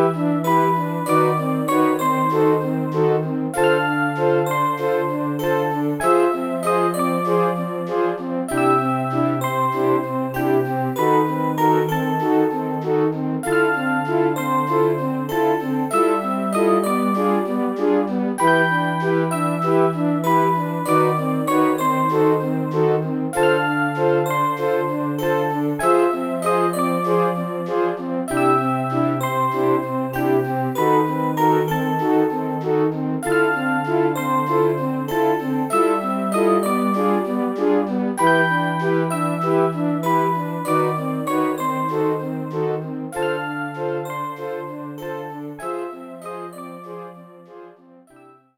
Música